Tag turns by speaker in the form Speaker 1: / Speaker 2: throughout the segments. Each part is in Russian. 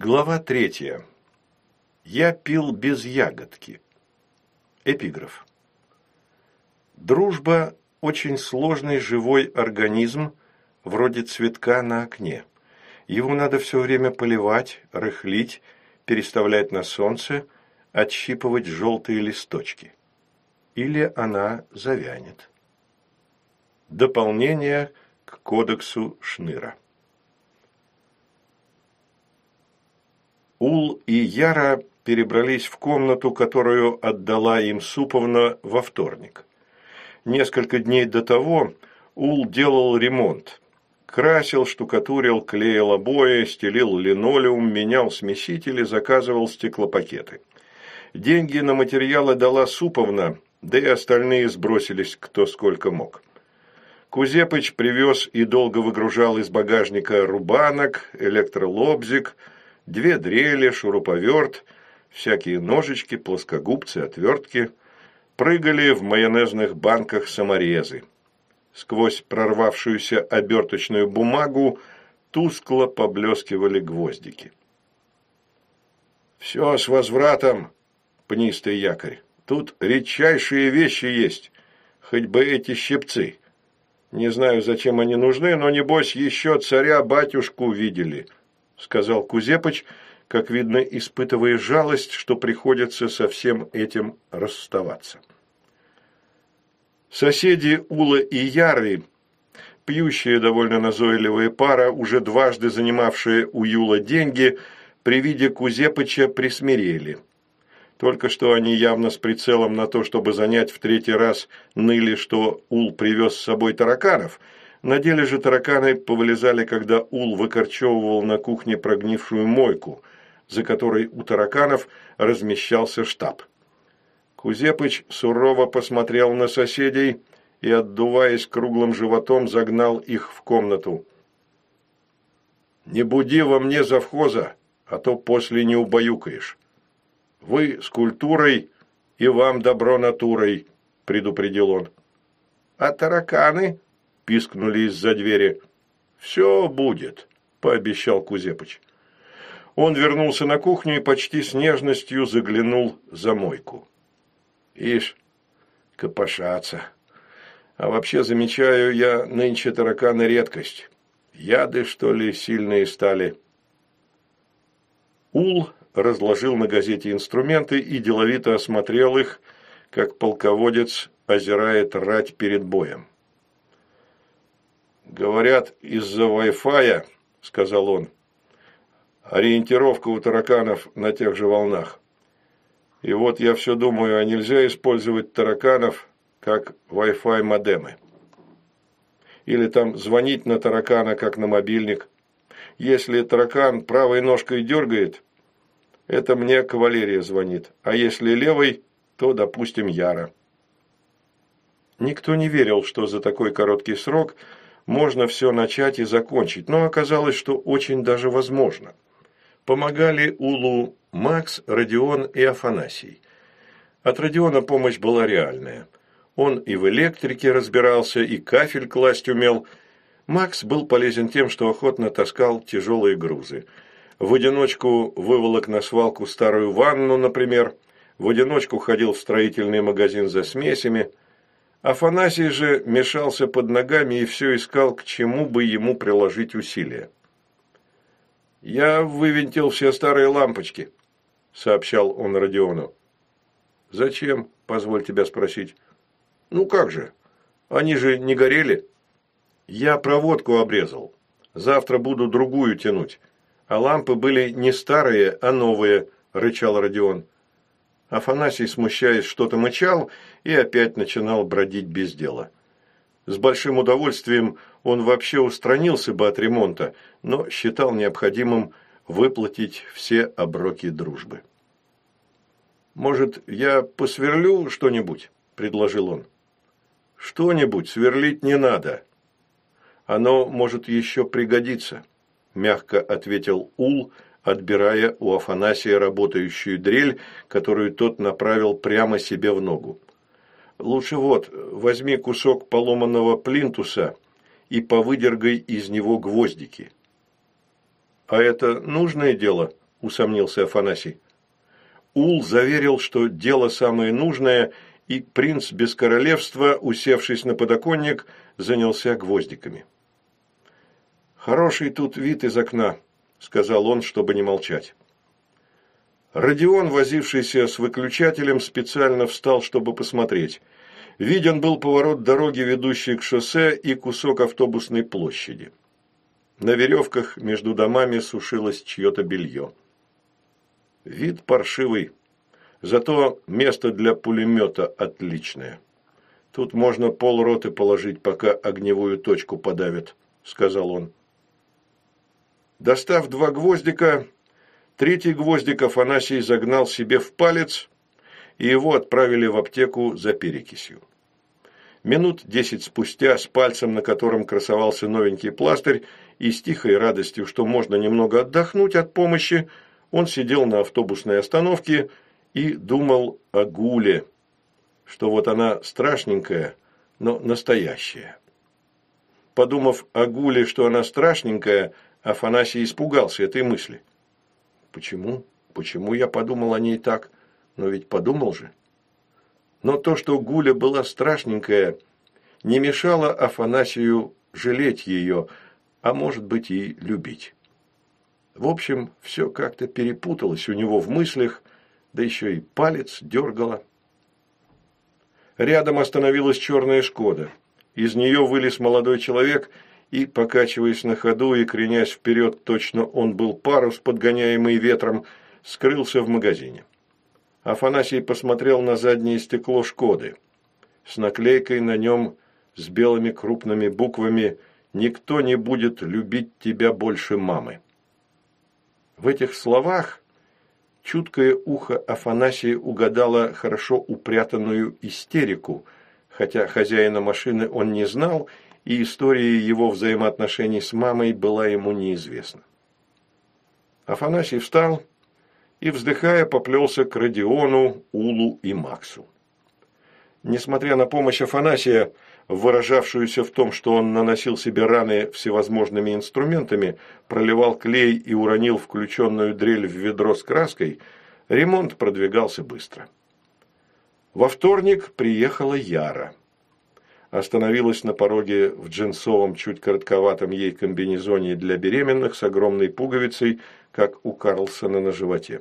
Speaker 1: Глава третья. Я пил без ягодки. Эпиграф. Дружба – очень сложный живой организм, вроде цветка на окне. Его надо все время поливать, рыхлить, переставлять на солнце, отщипывать желтые листочки. Или она завянет. Дополнение к кодексу Шныра. Ул и Яра перебрались в комнату, которую отдала им Суповна во вторник. Несколько дней до того Ул делал ремонт. Красил, штукатурил, клеил обои, стелил линолеум, менял смесители, заказывал стеклопакеты. Деньги на материалы дала Суповна, да и остальные сбросились кто сколько мог. Кузепыч привез и долго выгружал из багажника рубанок, электролобзик – две дрели, шуруповерт, всякие ножички, плоскогубцы, отвертки, прыгали в майонезных банках саморезы. Сквозь прорвавшуюся оберточную бумагу тускло поблескивали гвоздики. «Все с возвратом, пнистый якорь. Тут редчайшие вещи есть, хоть бы эти щипцы. Не знаю, зачем они нужны, но, небось, еще царя-батюшку видели» сказал Кузепыч, как видно, испытывая жалость, что приходится со всем этим расставаться. Соседи Ула и Яры, пьющая довольно назойливая пара, уже дважды занимавшая у Юла деньги, при виде Кузепыча присмирели. Только что они явно с прицелом на то, чтобы занять в третий раз, ныли, что Ул привез с собой тараканов – на деле же тараканы повылезали, когда Ул выкорчевывал на кухне прогнившую мойку, за которой у тараканов размещался штаб. Кузепыч сурово посмотрел на соседей и, отдуваясь круглым животом, загнал их в комнату. «Не буди во мне завхоза, а то после не убаюкаешь. Вы с культурой и вам добро натурой», – предупредил он. «А тараканы?» Пискнули из-за двери. «Все будет», – пообещал Кузепыч. Он вернулся на кухню и почти с нежностью заглянул за мойку. «Ишь, копошатся. А вообще, замечаю я, нынче тараканы редкость. Яды, что ли, сильные стали?» Ул разложил на газете инструменты и деловито осмотрел их, как полководец озирает рать перед боем. «Говорят, из-за Wi-Fi, — сказал он, — ориентировка у тараканов на тех же волнах. И вот я все думаю, а нельзя использовать тараканов как Wi-Fi модемы? Или там звонить на таракана, как на мобильник. Если таракан правой ножкой дергает, это мне кавалерия звонит, а если левой, то, допустим, Яра». Никто не верил, что за такой короткий срок – можно все начать и закончить, но оказалось, что очень даже возможно. Помогали Улу Макс, Родион и Афанасий. От Родиона помощь была реальная. Он и в электрике разбирался, и кафель класть умел. Макс был полезен тем, что охотно таскал тяжелые грузы. В одиночку выволок на свалку старую ванну, например. В одиночку ходил в строительный магазин за смесями – Афанасий же мешался под ногами и все искал, к чему бы ему приложить усилия. «Я вывинтил все старые лампочки», – сообщал он Родиону. «Зачем?» – позволь тебя спросить. «Ну как же? Они же не горели?» «Я проводку обрезал. Завтра буду другую тянуть. А лампы были не старые, а новые», – рычал Родион. Афанасий, смущаясь, что-то мычал и опять начинал бродить без дела. С большим удовольствием он вообще устранился бы от ремонта, но считал необходимым выплатить все оброки дружбы. «Может, я посверлю что-нибудь?» – предложил он. «Что-нибудь сверлить не надо. Оно может еще пригодиться», – мягко ответил Ул – отбирая у Афанасия работающую дрель, которую тот направил прямо себе в ногу. «Лучше вот, возьми кусок поломанного плинтуса и повыдергай из него гвоздики». «А это нужное дело?» – усомнился Афанасий. Ул заверил, что дело самое нужное, и принц без королевства, усевшись на подоконник, занялся гвоздиками. «Хороший тут вид из окна», – сказал он, чтобы не молчать. Родион, возившийся с выключателем, специально встал, чтобы посмотреть. Виден был поворот дороги, ведущей к шоссе, и кусок автобусной площади. На веревках между домами сушилось чье-то белье. Вид паршивый, зато место для пулемета отличное. Тут можно полроты положить, пока огневую точку подавят, сказал он. Достав два гвоздика, третий гвоздик Афанасий загнал себе в палец, и его отправили в аптеку за перекисью. Минут десять спустя, с пальцем, на котором красовался новенький пластырь, и с тихой радостью, что можно немного отдохнуть от помощи, он сидел на автобусной остановке и думал о Гуле, что вот она страшненькая, но настоящая. Подумав о Гуле, что она страшненькая, Афанасий испугался этой мысли. Почему? Почему я подумал о ней так? Но ведь подумал же. Но то, что Гуля была страшненькая, не мешало Афанасию жалеть ее, а может быть и любить. В общем, все как-то перепуталось у него в мыслях, да еще и палец дергало. Рядом остановилась черная «Шкода». Из нее вылез молодой человек и, покачиваясь на ходу и кренясь вперед, точно он был парус, подгоняемый ветром, скрылся в магазине. Афанасий посмотрел на заднее стекло «Шкоды». С наклейкой на нем с белыми крупными буквами «Никто не будет любить тебя больше мамы». В этих словах чуткое ухо Афанасия угадало хорошо упрятанную истерику, хотя хозяина машины он не знал, и история его взаимоотношений с мамой была ему неизвестна. Афанасий встал и, вздыхая, поплелся к Родиону, Улу и Максу. Несмотря на помощь Афанасия, выражавшуюся в том, что он наносил себе раны всевозможными инструментами, проливал клей и уронил включенную дрель в ведро с краской, ремонт продвигался быстро. Во вторник приехала Яра. Остановилась на пороге в джинсовом, чуть коротковатом ей комбинезоне для беременных с огромной пуговицей, как у Карлсона на животе.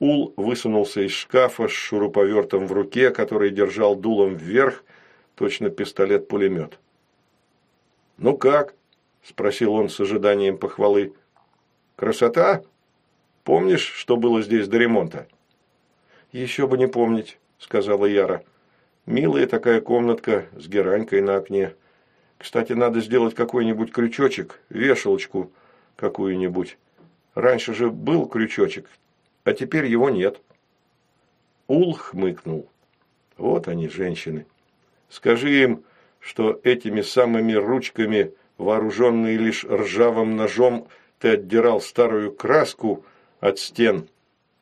Speaker 1: Ул высунулся из шкафа с шуруповертом в руке, который держал дулом вверх, точно пистолет-пулемет. «Ну как?» – спросил он с ожиданием похвалы. «Красота? Помнишь, что было здесь до ремонта?» «Еще бы не помнить», – сказала Яра. «Милая такая комнатка с геранькой на окне. Кстати, надо сделать какой-нибудь крючочек, вешалочку какую-нибудь. Раньше же был крючочек, а теперь его нет». Ул хмыкнул. «Вот они, женщины». Скажи им, что этими самыми ручками, вооруженные лишь ржавым ножом, ты отдирал старую краску от стен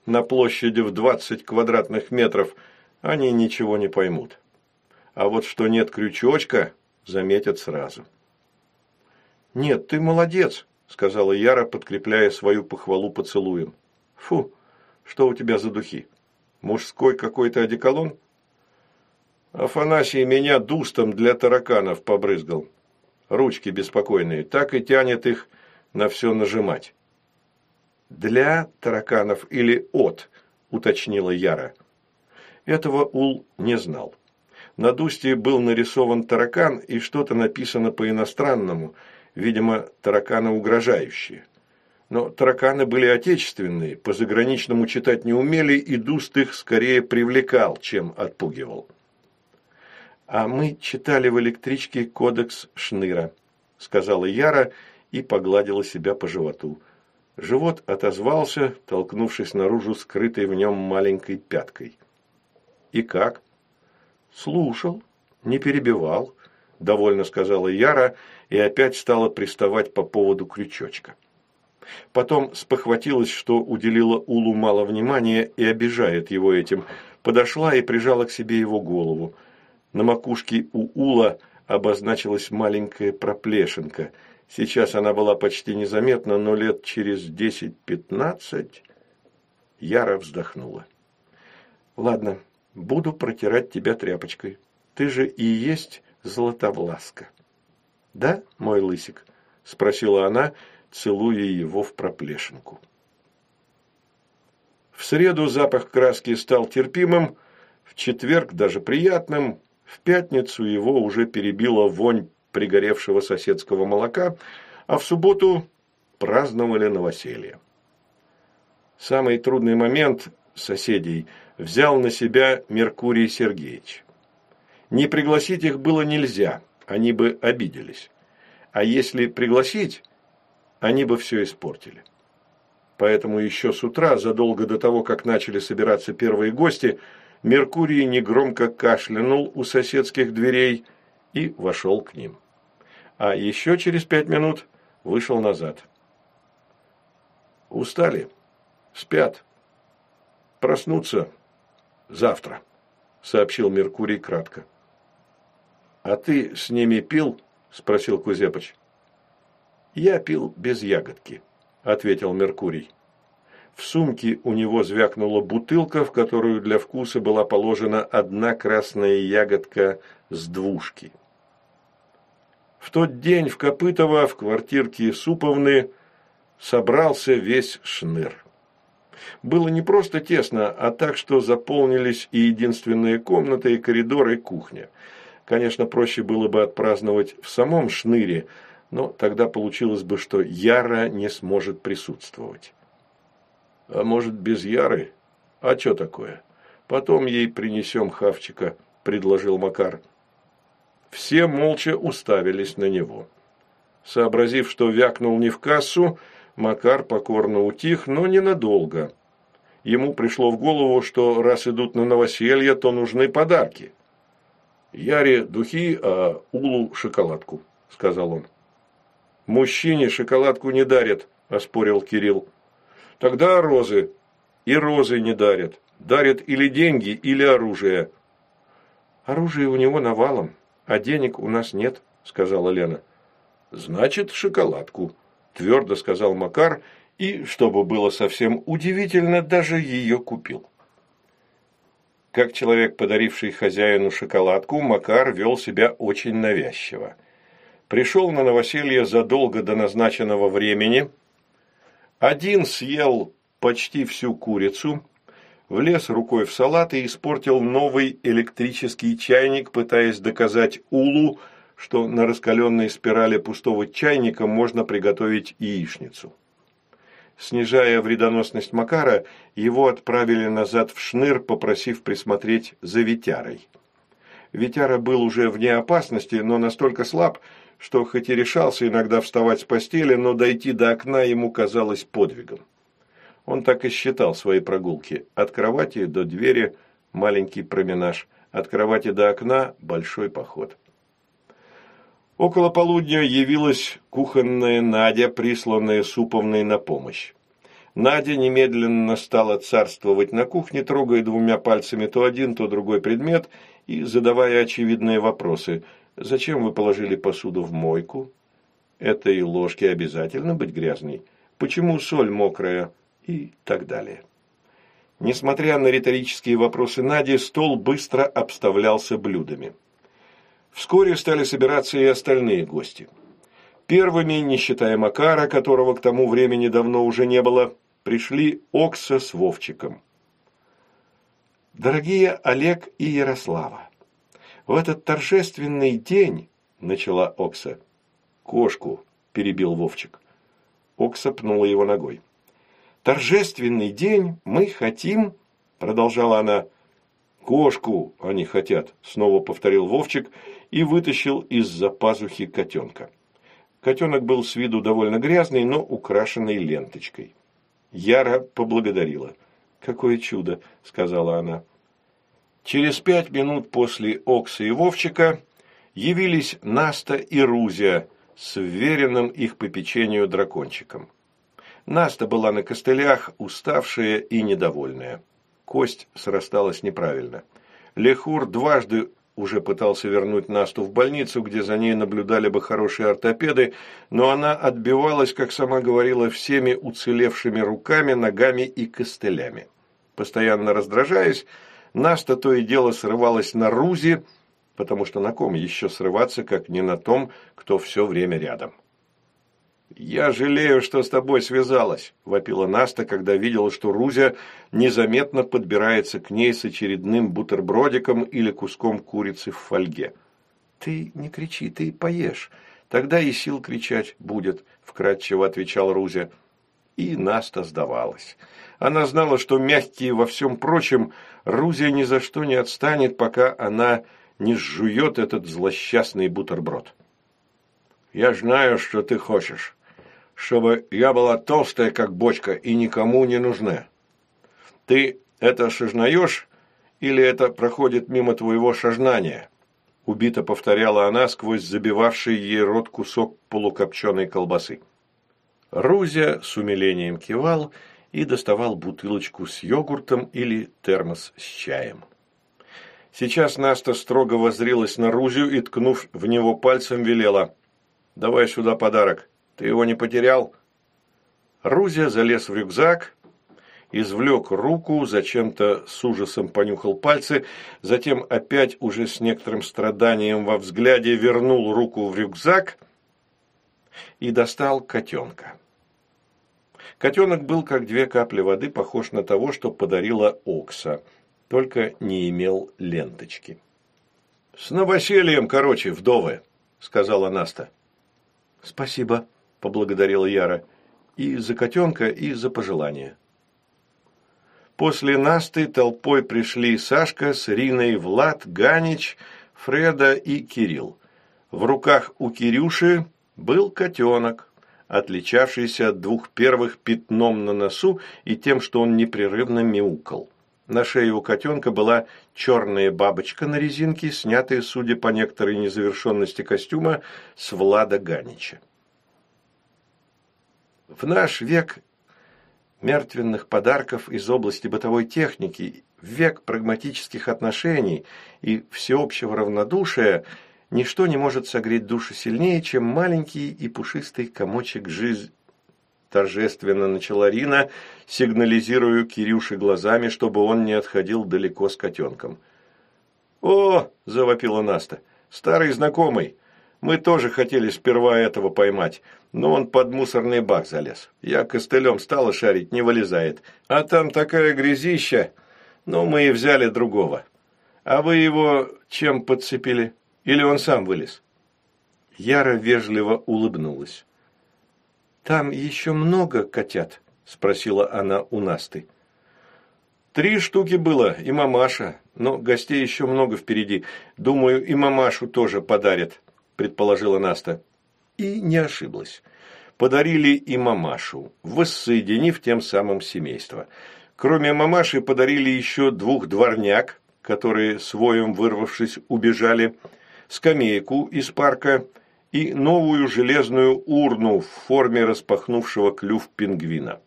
Speaker 1: на площади в 20 квадратных метров, они ничего не поймут. А вот что нет крючочка, заметят сразу. «Нет, ты молодец», – сказала Яра, подкрепляя свою похвалу поцелуем. «Фу, что у тебя за духи? Мужской какой-то одеколон?» Афанасий меня дустом для тараканов побрызгал. Ручки беспокойные, так и тянет их на все нажимать. «Для тараканов или от?» – уточнила Яра. Этого Ул не знал. На дусте был нарисован таракан и что-то написано по-иностранному, видимо, тараканы угрожающие. Но тараканы были отечественные, по-заграничному читать не умели, и дуст их скорее привлекал, чем отпугивал. «А мы читали в электричке кодекс Шныра», – сказала Яра и погладила себя по животу. Живот отозвался, толкнувшись наружу скрытой в нем маленькой пяткой. «И как?» «Слушал, не перебивал», – довольно сказала Яра и опять стала приставать по поводу крючочка. Потом спохватилась, что уделила Улу мало внимания и обижает его этим, подошла и прижала к себе его голову – на макушке у Ула обозначилась маленькая проплешинка. Сейчас она была почти незаметна, но лет через десять-пятнадцать Яра вздохнула. «Ладно, буду протирать тебя тряпочкой. Ты же и есть Златовласка». «Да, мой лысик?» – спросила она, целуя его в проплешинку. В среду запах краски стал терпимым, в четверг даже приятным, в пятницу его уже перебила вонь пригоревшего соседского молока, а в субботу праздновали новоселье. Самый трудный момент соседей взял на себя Меркурий Сергеевич. Не пригласить их было нельзя, они бы обиделись. А если пригласить, они бы все испортили. Поэтому еще с утра, задолго до того, как начали собираться первые гости, Меркурий негромко кашлянул у соседских дверей и вошел к ним. А еще через пять минут вышел назад. Устали? Спят. Проснуться завтра, сообщил Меркурий кратко. А ты с ними пил? спросил Кузепыч. Я пил без ягодки, ответил Меркурий. В сумке у него звякнула бутылка, в которую для вкуса была положена одна красная ягодка с двушки. В тот день в Копытово, в квартирке Суповны, собрался весь шныр. Было не просто тесно, а так, что заполнились и единственные комнаты, и коридоры, и кухня. Конечно, проще было бы отпраздновать в самом шныре, но тогда получилось бы, что Яра не сможет присутствовать. А может, без Яры? А что такое? Потом ей принесем хавчика, предложил Макар. Все молча уставились на него. Сообразив, что вякнул не в кассу, Макар покорно утих, но ненадолго. Ему пришло в голову, что раз идут на новоселье, то нужны подарки. «Яре духи, а Улу шоколадку», – сказал он. «Мужчине шоколадку не дарят», – оспорил Кирилл. Тогда розы. И розы не дарят. Дарят или деньги, или оружие. Оружие у него навалом, а денег у нас нет, сказала Лена. Значит, шоколадку, твердо сказал Макар, и, чтобы было совсем удивительно, даже ее купил. Как человек, подаривший хозяину шоколадку, Макар вел себя очень навязчиво. Пришел на новоселье задолго до назначенного времени – один съел почти всю курицу, влез рукой в салат и испортил новый электрический чайник, пытаясь доказать Улу, что на раскаленной спирали пустого чайника можно приготовить яичницу. Снижая вредоносность Макара, его отправили назад в шныр, попросив присмотреть за Витярой. Витяра был уже вне опасности, но настолько слаб, что хоть и решался иногда вставать с постели, но дойти до окна ему казалось подвигом. Он так и считал свои прогулки. От кровати до двери – маленький променаж, от кровати до окна – большой поход. Около полудня явилась кухонная Надя, присланная Суповной на помощь. Надя немедленно стала царствовать на кухне, трогая двумя пальцами то один, то другой предмет и задавая очевидные вопросы – Зачем вы положили посуду в мойку? Этой ложке обязательно быть грязной? Почему соль мокрая? И так далее. Несмотря на риторические вопросы Нади, стол быстро обставлялся блюдами. Вскоре стали собираться и остальные гости. Первыми, не считая Макара, которого к тому времени давно уже не было, пришли Окса с Вовчиком. «Дорогие Олег и Ярослава, в этот торжественный день, начала Окса. Кошку, перебил Вовчик. Окса пнула его ногой. Торжественный день мы хотим, продолжала она. Кошку они хотят, снова повторил Вовчик и вытащил из-за пазухи котенка. Котенок был с виду довольно грязный, но украшенный ленточкой. Яра поблагодарила. «Какое чудо!» – сказала она. Через пять минут после Окса и Вовчика явились Наста и Рузя с вверенным их попечению дракончиком. Наста была на костылях, уставшая и недовольная. Кость срасталась неправильно. Лехур дважды уже пытался вернуть Насту в больницу, где за ней наблюдали бы хорошие ортопеды, но она отбивалась, как сама говорила, всеми уцелевшими руками, ногами и костылями. Постоянно раздражаясь, Наста то и дело срывалась на Рузи, потому что на ком еще срываться, как не на том, кто все время рядом. «Я жалею, что с тобой связалась», – вопила Наста, когда видела, что Рузя незаметно подбирается к ней с очередным бутербродиком или куском курицы в фольге. «Ты не кричи, ты поешь, тогда и сил кричать будет», – вкратчиво отвечал Рузя. И Наста сдавалась. Она знала, что мягкие во всем прочем, Рузя ни за что не отстанет, пока она не сжует этот злосчастный бутерброд. «Я знаю, что ты хочешь», чтобы я была толстая, как бочка, и никому не нужна. Ты это шажнаешь, или это проходит мимо твоего шажнания?» Убито повторяла она сквозь забивавший ей рот кусок полукопченой колбасы. Рузя с умилением кивал и доставал бутылочку с йогуртом или термос с чаем. Сейчас Наста строго воззрилась на Рузю и, ткнув в него пальцем, велела «Давай сюда подарок». Ты его не потерял?» Рузя залез в рюкзак, извлек руку, зачем-то с ужасом понюхал пальцы, затем опять уже с некоторым страданием во взгляде вернул руку в рюкзак и достал котенка. Котенок был, как две капли воды, похож на того, что подарила Окса, только не имел ленточки. «С новосельем, короче, вдовы», — сказала Наста. «Спасибо», поблагодарила Яра. «И за котенка, и за пожелания». После Насты толпой пришли Сашка с Риной, Влад, Ганич, Фреда и Кирилл. В руках у Кирюши был котенок, отличавшийся от двух первых пятном на носу и тем, что он непрерывно мяукал. На шее у котенка была черная бабочка на резинке, снятая, судя по некоторой незавершенности костюма, с Влада Ганича. В наш век мертвенных подарков из области бытовой техники, век прагматических отношений и всеобщего равнодушия, ничто не может согреть душу сильнее, чем маленький и пушистый комочек жизни. Торжественно начала Рина, сигнализируя Кирюше глазами, чтобы он не отходил далеко с котенком. «О!» – завопила Наста. «Старый знакомый. Мы тоже хотели сперва этого поймать, но он под мусорный бак залез. Я костылем стала шарить, не вылезает. А там такая грязища. Ну, мы и взяли другого. А вы его чем подцепили? Или он сам вылез?» Яра вежливо улыбнулась. «Там еще много котят?» – спросила она у Насты. «Три штуки было, и мамаша, но гостей еще много впереди. Думаю, и мамашу тоже подарят», предположила Наста. И не ошиблась. Подарили и мамашу, воссоединив тем самым семейство. Кроме мамаши подарили еще двух дворняк, которые, своем вырвавшись, убежали, скамейку из парка и новую железную урну в форме распахнувшего клюв пингвина.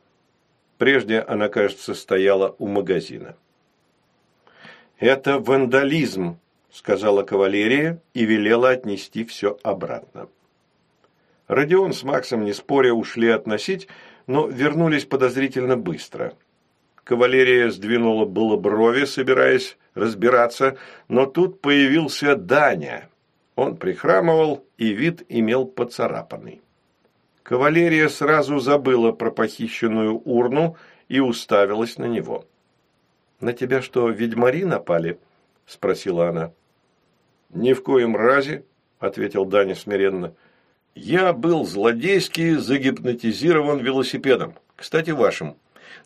Speaker 1: Прежде она, кажется, стояла у магазина. «Это вандализм», сказала кавалерия и велела отнести все обратно. Родион с Максом, не споря, ушли относить, но вернулись подозрительно быстро. Кавалерия сдвинула было брови, собираясь разбираться, но тут появился Даня. Он прихрамывал, и вид имел поцарапанный. Кавалерия сразу забыла про похищенную урну и уставилась на него. «На тебя что, ведьмари напали?» – спросила она. «Ни в коем разе», – ответил Даня смиренно. «Я был злодейски загипнотизирован велосипедом, кстати, вашим.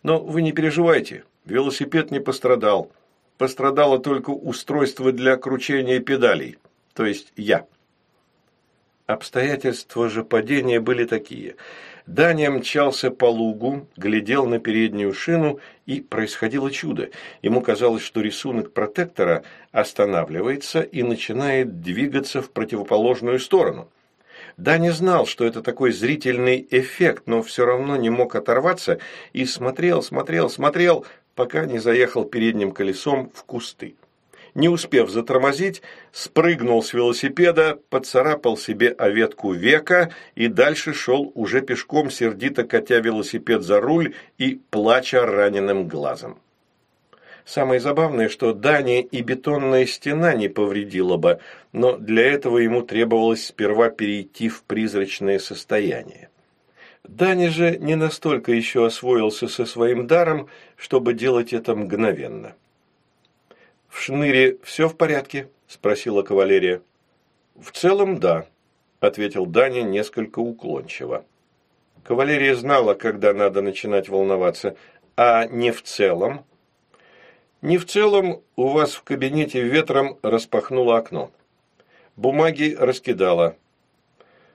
Speaker 1: Но вы не переживайте, велосипед не пострадал. Пострадало только устройство для кручения педалей, то есть я». Обстоятельства же падения были такие – Даня мчался по лугу, глядел на переднюю шину, и происходило чудо. Ему казалось, что рисунок протектора останавливается и начинает двигаться в противоположную сторону. Даня знал, что это такой зрительный эффект, но все равно не мог оторваться и смотрел, смотрел, смотрел, пока не заехал передним колесом в кусты. Не успев затормозить, спрыгнул с велосипеда, поцарапал себе о ветку века и дальше шел уже пешком, сердито катя велосипед за руль и плача раненым глазом. Самое забавное, что Дани и бетонная стена не повредила бы, но для этого ему требовалось сперва перейти в призрачное состояние. Дани же не настолько еще освоился со своим даром, чтобы делать это мгновенно. «В шныре все в порядке?» – спросила кавалерия. «В целом, да», – ответил Даня несколько уклончиво. Кавалерия знала, когда надо начинать волноваться, а не в целом. Не в целом у вас в кабинете ветром распахнуло окно. Бумаги раскидала.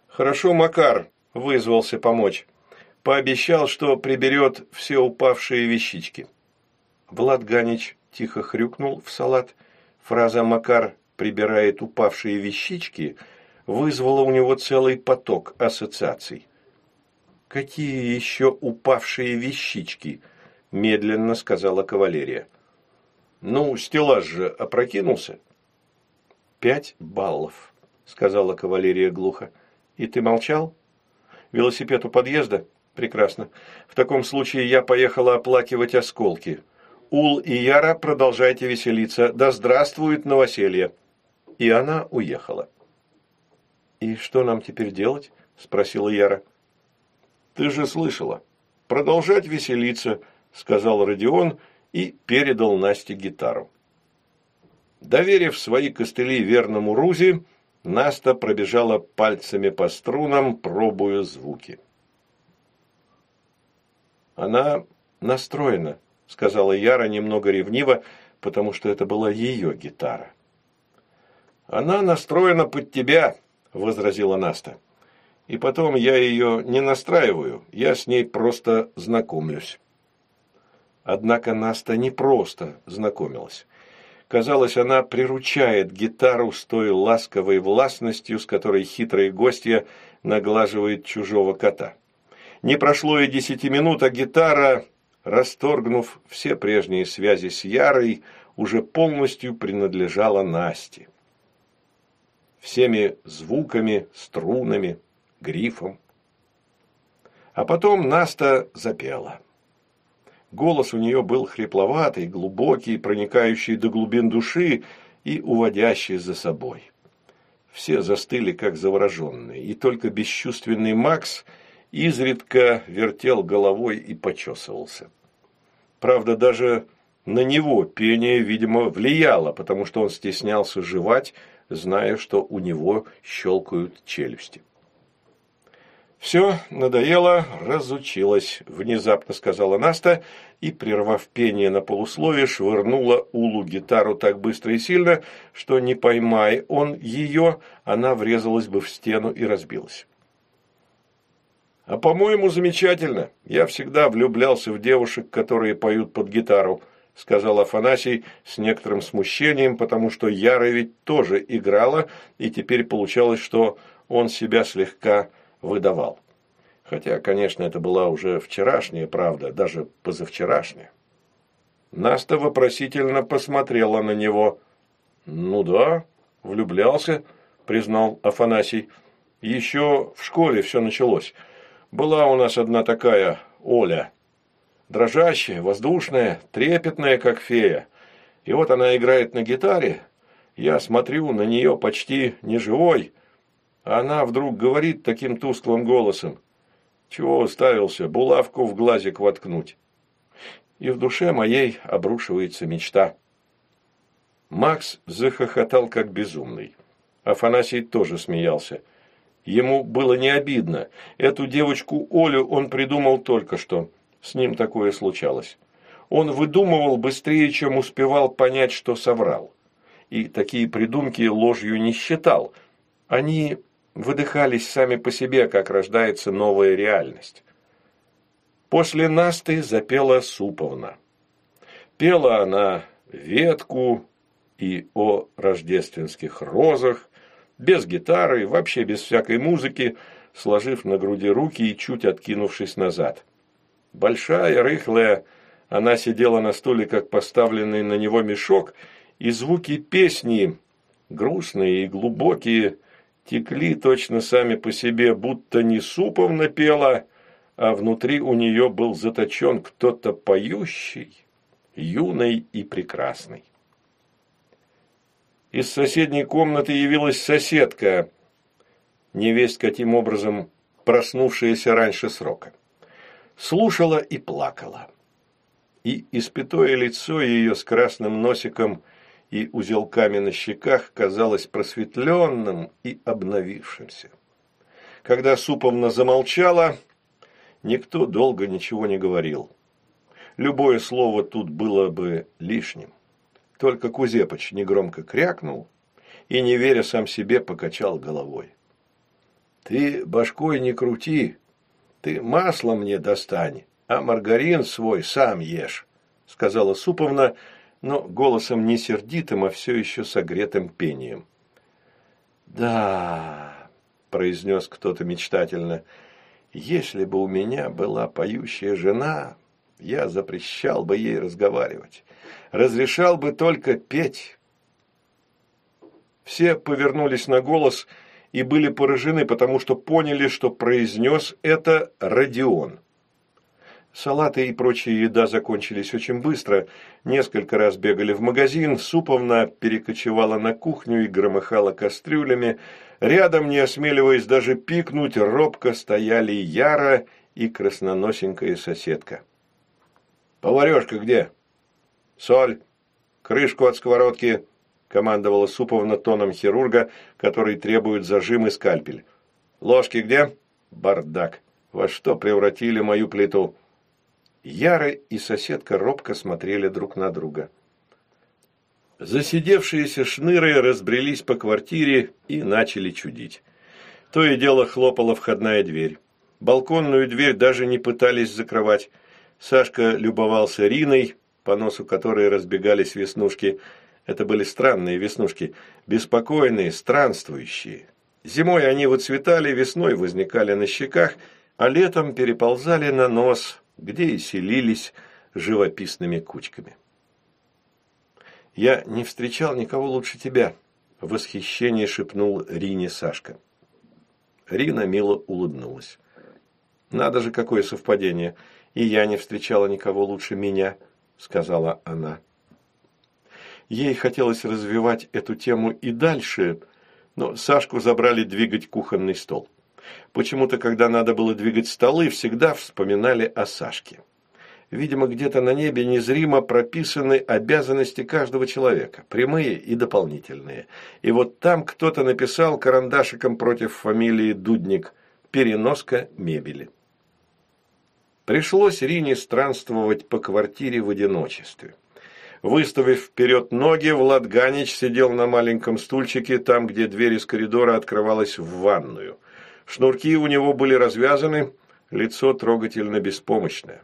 Speaker 1: Хорошо, Макар вызвался помочь. Пообещал, что приберет все упавшие вещички. Влад Ганич тихо хрюкнул в салат. Фраза «Макар прибирает упавшие вещички» вызвала у него целый поток ассоциаций. «Какие еще упавшие вещички?» – медленно сказала кавалерия. Ну, стеллаж же опрокинулся. Пять баллов, сказала кавалерия глухо. И ты молчал? Велосипед у подъезда? Прекрасно. В таком случае я поехала оплакивать осколки. Ул и Яра, продолжайте веселиться. Да здравствует новоселье. И она уехала. «И что нам теперь делать?» – спросила Яра. «Ты же слышала. Продолжать веселиться», – сказал Родион – и передал Насте гитару. Доверив свои костыли верному Рузи, Наста пробежала пальцами по струнам, пробуя звуки. «Она настроена», — сказала Яра немного ревниво, потому что это была ее гитара. «Она настроена под тебя», — возразила Наста. «И потом я ее не настраиваю, я с ней просто знакомлюсь». Однако Наста не просто знакомилась. Казалось, она приручает гитару с той ласковой властностью, с которой хитрые гостья наглаживают чужого кота. Не прошло и десяти минут, а гитара, расторгнув все прежние связи с Ярой, уже полностью принадлежала Насте. Всеми звуками, струнами, грифом. А потом Наста запела. Голос у нее был хрипловатый, глубокий, проникающий до глубин души и уводящий за собой. Все застыли, как завороженные, и только бесчувственный Макс изредка вертел головой и почесывался. Правда, даже на него пение, видимо, влияло, потому что он стеснялся жевать, зная, что у него щелкают челюсти. «Все, надоело, разучилась», – внезапно сказала Наста и, прервав пение на полусловие, швырнула Улу гитару так быстро и сильно, что, не поймай он ее, она врезалась бы в стену и разбилась. «А, по-моему, замечательно. Я всегда влюблялся в девушек, которые поют под гитару», – сказал Афанасий с некоторым смущением, потому что Яра ведь тоже играла, и теперь получалось, что он себя слегка выдавал. Хотя, конечно, это была уже вчерашняя правда, даже позавчерашняя. Наста вопросительно посмотрела на него. «Ну да, влюблялся», – признал Афанасий. «Еще в школе все началось. Была у нас одна такая Оля. Дрожащая, воздушная, трепетная, как фея. И вот она играет на гитаре. Я смотрю на нее почти неживой, она вдруг говорит таким тусклым голосом. Чего уставился, булавку в глазик воткнуть. И в душе моей обрушивается мечта. Макс захохотал как безумный. Афанасий тоже смеялся. Ему было не обидно. Эту девочку Олю он придумал только что. С ним такое случалось. Он выдумывал быстрее, чем успевал понять, что соврал. И такие придумки ложью не считал. Они выдыхались сами по себе, как рождается новая реальность. После Насты запела Суповна. Пела она ветку и о рождественских розах, без гитары, вообще без всякой музыки, сложив на груди руки и чуть откинувшись назад. Большая, рыхлая, она сидела на стуле, как поставленный на него мешок, и звуки песни, грустные и глубокие, текли точно сами по себе, будто не Суповна пела, а внутри у нее был заточен кто-то поющий, юный и прекрасный. Из соседней комнаты явилась соседка, невесть каким образом проснувшаяся раньше срока. Слушала и плакала. И испятое лицо ее с красным носиком и узелками на щеках казалось просветленным и обновившимся. Когда Суповна замолчала, никто долго ничего не говорил. Любое слово тут было бы лишним. Только Кузепыч негромко крякнул и, не веря сам себе, покачал головой. «Ты башкой не крути, ты масло мне достань, а маргарин свой сам ешь», сказала Суповна, но голосом не сердитым, а все еще согретым пением. «Да», – произнес кто-то мечтательно, – «если бы у меня была поющая жена, я запрещал бы ей разговаривать, разрешал бы только петь». Все повернулись на голос и были поражены, потому что поняли, что произнес это Родион. Салаты и прочая еда закончились очень быстро. Несколько раз бегали в магазин, Суповна перекочевала на кухню и громыхала кастрюлями. Рядом, не осмеливаясь даже пикнуть, робко стояли Яра и красноносенькая соседка. «Поварешка где?» «Соль! Крышку от сковородки!» – командовала Суповна тоном хирурга, который требует зажим и скальпель. «Ложки где?» «Бардак! Во что превратили мою плиту?» Яра и соседка робко смотрели друг на друга. Засидевшиеся шныры разбрелись по квартире и начали чудить. То и дело хлопала входная дверь. Балконную дверь даже не пытались закрывать. Сашка любовался Риной, по носу которой разбегались веснушки. Это были странные веснушки, беспокойные, странствующие. Зимой они выцветали, весной возникали на щеках, а летом переползали на нос, где и селились живописными кучками. «Я не встречал никого лучше тебя», – в восхищении шепнул Рине Сашка. Рина мило улыбнулась. «Надо же, какое совпадение! И я не встречала никого лучше меня», – сказала она. Ей хотелось развивать эту тему и дальше, но Сашку забрали двигать кухонный стол. Почему-то, когда надо было двигать столы, всегда вспоминали о Сашке. Видимо, где-то на небе незримо прописаны обязанности каждого человека, прямые и дополнительные. И вот там кто-то написал карандашиком против фамилии Дудник «Переноска мебели». Пришлось Рине странствовать по квартире в одиночестве. Выставив вперед ноги, Влад Ганич сидел на маленьком стульчике, там, где дверь из коридора открывалась в ванную. Шнурки у него были развязаны, лицо трогательно беспомощное.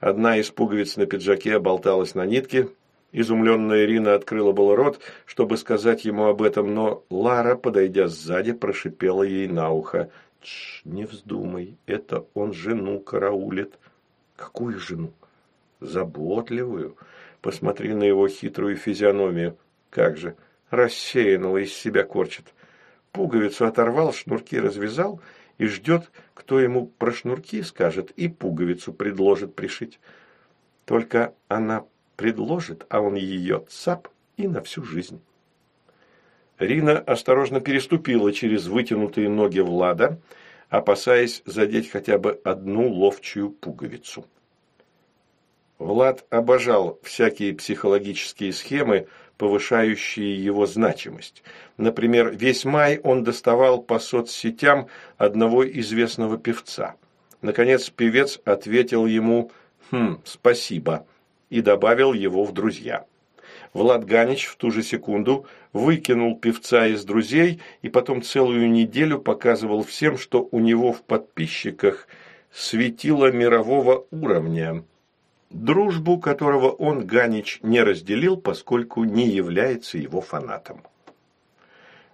Speaker 1: Одна из пуговиц на пиджаке болталась на нитке. Изумленная Ирина открыла был рот, чтобы сказать ему об этом, но Лара, подойдя сзади, прошипела ей на ухо. «Тш, не вздумай, это он жену караулит». «Какую жену?» «Заботливую. Посмотри на его хитрую физиономию. Как же, рассеянного из себя корчит пуговицу оторвал, шнурки развязал и ждет, кто ему про шнурки скажет и пуговицу предложит пришить. Только она предложит, а он ее цап и на всю жизнь. Рина осторожно переступила через вытянутые ноги Влада, опасаясь задеть хотя бы одну ловчую пуговицу. Влад обожал всякие психологические схемы, повышающие его значимость. Например, весь май он доставал по соцсетям одного известного певца. Наконец певец ответил ему «Хм, спасибо» и добавил его в друзья. Влад Ганич в ту же секунду выкинул певца из друзей и потом целую неделю показывал всем, что у него в подписчиках светило мирового уровня – дружбу которого он, Ганич, не разделил, поскольку не является его фанатом.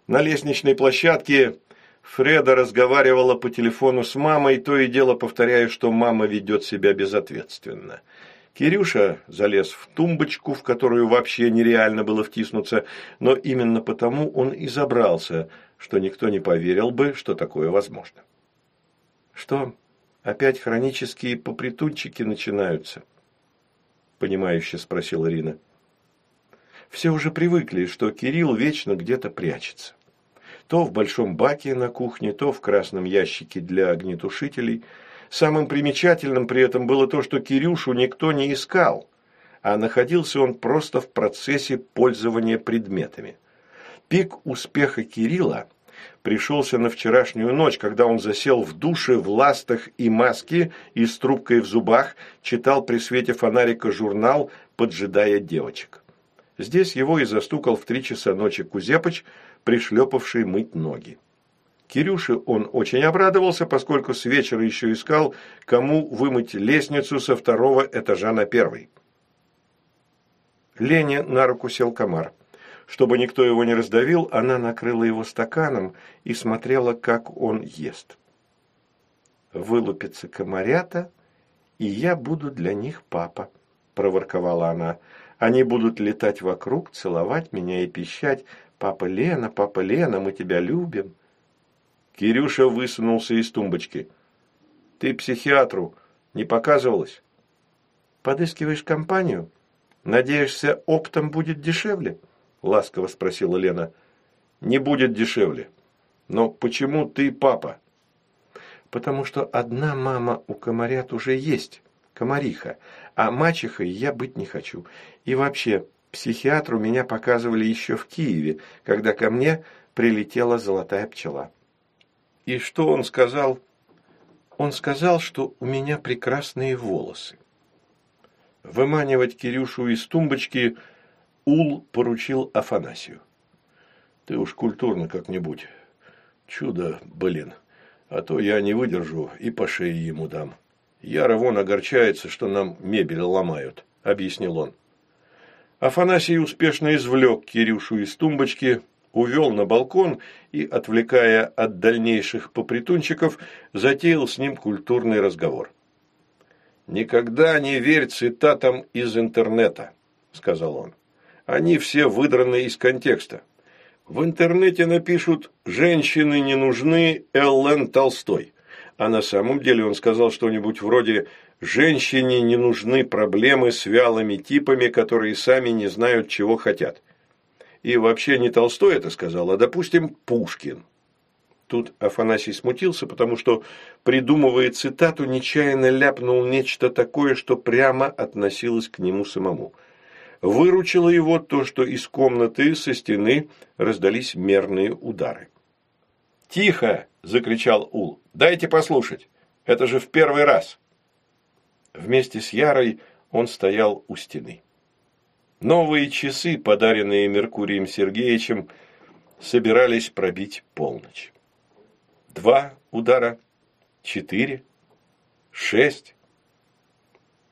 Speaker 1: На лестничной площадке Фреда разговаривала по телефону с мамой, то и дело повторяя, что мама ведет себя безответственно. Кирюша залез в тумбочку, в которую вообще нереально было втиснуться, но именно потому он и забрался, что никто не поверил бы, что такое возможно. «Что, опять хронические попритунчики начинаются?» – понимающе спросила Ирина. Все уже привыкли, что Кирилл вечно где-то прячется. То в большом баке на кухне, то в красном ящике для огнетушителей – Самым примечательным при этом было то, что Кирюшу никто не искал, а находился он просто в процессе пользования предметами. Пик успеха Кирилла пришелся на вчерашнюю ночь, когда он засел в душе в ластах и маске и с трубкой в зубах читал при свете фонарика журнал, поджидая девочек. Здесь его и застукал в три часа ночи Кузепыч, пришлепавший мыть ноги. Кирюше он очень обрадовался, поскольку с вечера еще искал, кому вымыть лестницу со второго этажа на первый. Лене на руку сел комар. Чтобы никто его не раздавил, она накрыла его стаканом и смотрела, как он ест. «Вылупятся комарята, и я буду для них папа», – проворковала она. «Они будут летать вокруг, целовать меня и пищать. Папа Лена, папа Лена, мы тебя любим». Кирюша высунулся из тумбочки. «Ты психиатру не показывалась?» «Подыскиваешь компанию? Надеешься, оптом будет дешевле?» – ласково спросила Лена. «Не будет дешевле. Но почему ты папа?» «Потому что одна мама у комарят уже есть, комариха, а мачехой я быть не хочу. И вообще, психиатру меня показывали еще в Киеве, когда ко мне прилетела золотая пчела». И что он сказал? Он сказал, что у меня прекрасные волосы. Выманивать Кирюшу из тумбочки Ул поручил Афанасию. Ты уж культурно как-нибудь. Чудо, блин. А то я не выдержу и по шее ему дам. Яра вон огорчается, что нам мебель ломают, объяснил он. Афанасий успешно извлек Кирюшу из тумбочки, увел на балкон и, отвлекая от дальнейших попритунчиков, затеял с ним культурный разговор. «Никогда не верь цитатам из интернета», – сказал он. «Они все выдраны из контекста. В интернете напишут «женщины не нужны» Л.Н. Толстой, а на самом деле он сказал что-нибудь вроде «женщине не нужны проблемы с вялыми типами, которые сами не знают, чего хотят». И вообще не Толстой это сказал, а, допустим, Пушкин. Тут Афанасий смутился, потому что, придумывая цитату, нечаянно ляпнул нечто такое, что прямо относилось к нему самому. Выручило его то, что из комнаты со стены раздались мерные удары. «Тихо!» – закричал Ул. «Дайте послушать! Это же в первый раз!» Вместе с Ярой он стоял у стены. Новые часы, подаренные Меркурием Сергеевичем, собирались пробить полночь. Два удара, четыре, шесть.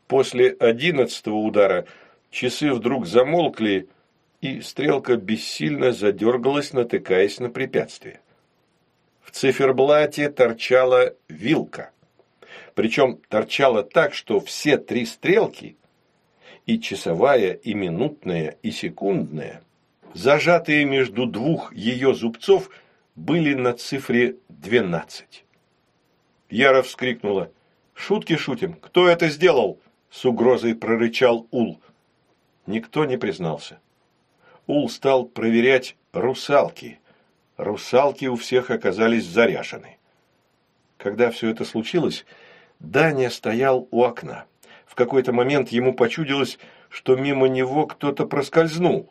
Speaker 1: После одиннадцатого удара часы вдруг замолкли, и стрелка бессильно задергалась, натыкаясь на препятствие. В циферблате торчала вилка. Причем торчала так, что все три стрелки и часовая, и минутная, и секундная, зажатые между двух ее зубцов, были на цифре двенадцать. Яра вскрикнула. «Шутки шутим! Кто это сделал?» С угрозой прорычал Ул. Никто не признался. Ул стал проверять русалки. Русалки у всех оказались заряжены. Когда все это случилось, Даня стоял у окна. В какой-то момент ему почудилось, что мимо него кто-то проскользнул.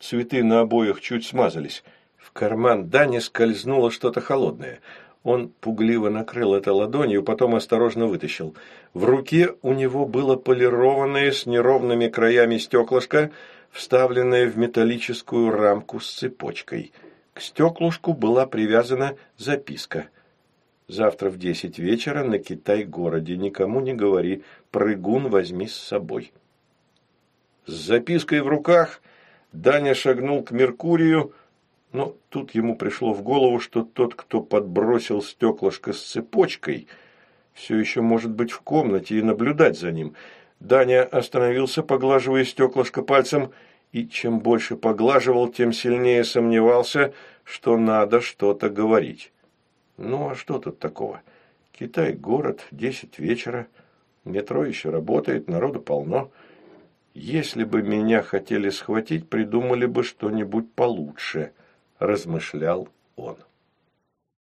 Speaker 1: Цветы на обоях чуть смазались. В карман Дани скользнуло что-то холодное. Он пугливо накрыл это ладонью, потом осторожно вытащил. В руке у него было полированное с неровными краями стеклышко, вставленное в металлическую рамку с цепочкой. К стеклышку была привязана записка – Завтра в десять вечера на Китай-городе. Никому не говори. Прыгун возьми с собой. С запиской в руках Даня шагнул к Меркурию, но тут ему пришло в голову, что тот, кто подбросил стеклышко с цепочкой, все еще может быть в комнате и наблюдать за ним. Даня остановился, поглаживая стеклышко пальцем, и чем больше поглаживал, тем сильнее сомневался, что надо что-то говорить. Ну а что тут такого? Китай – город, десять вечера, метро еще работает, народу полно. Если бы меня хотели схватить, придумали бы что-нибудь получше, размышлял он.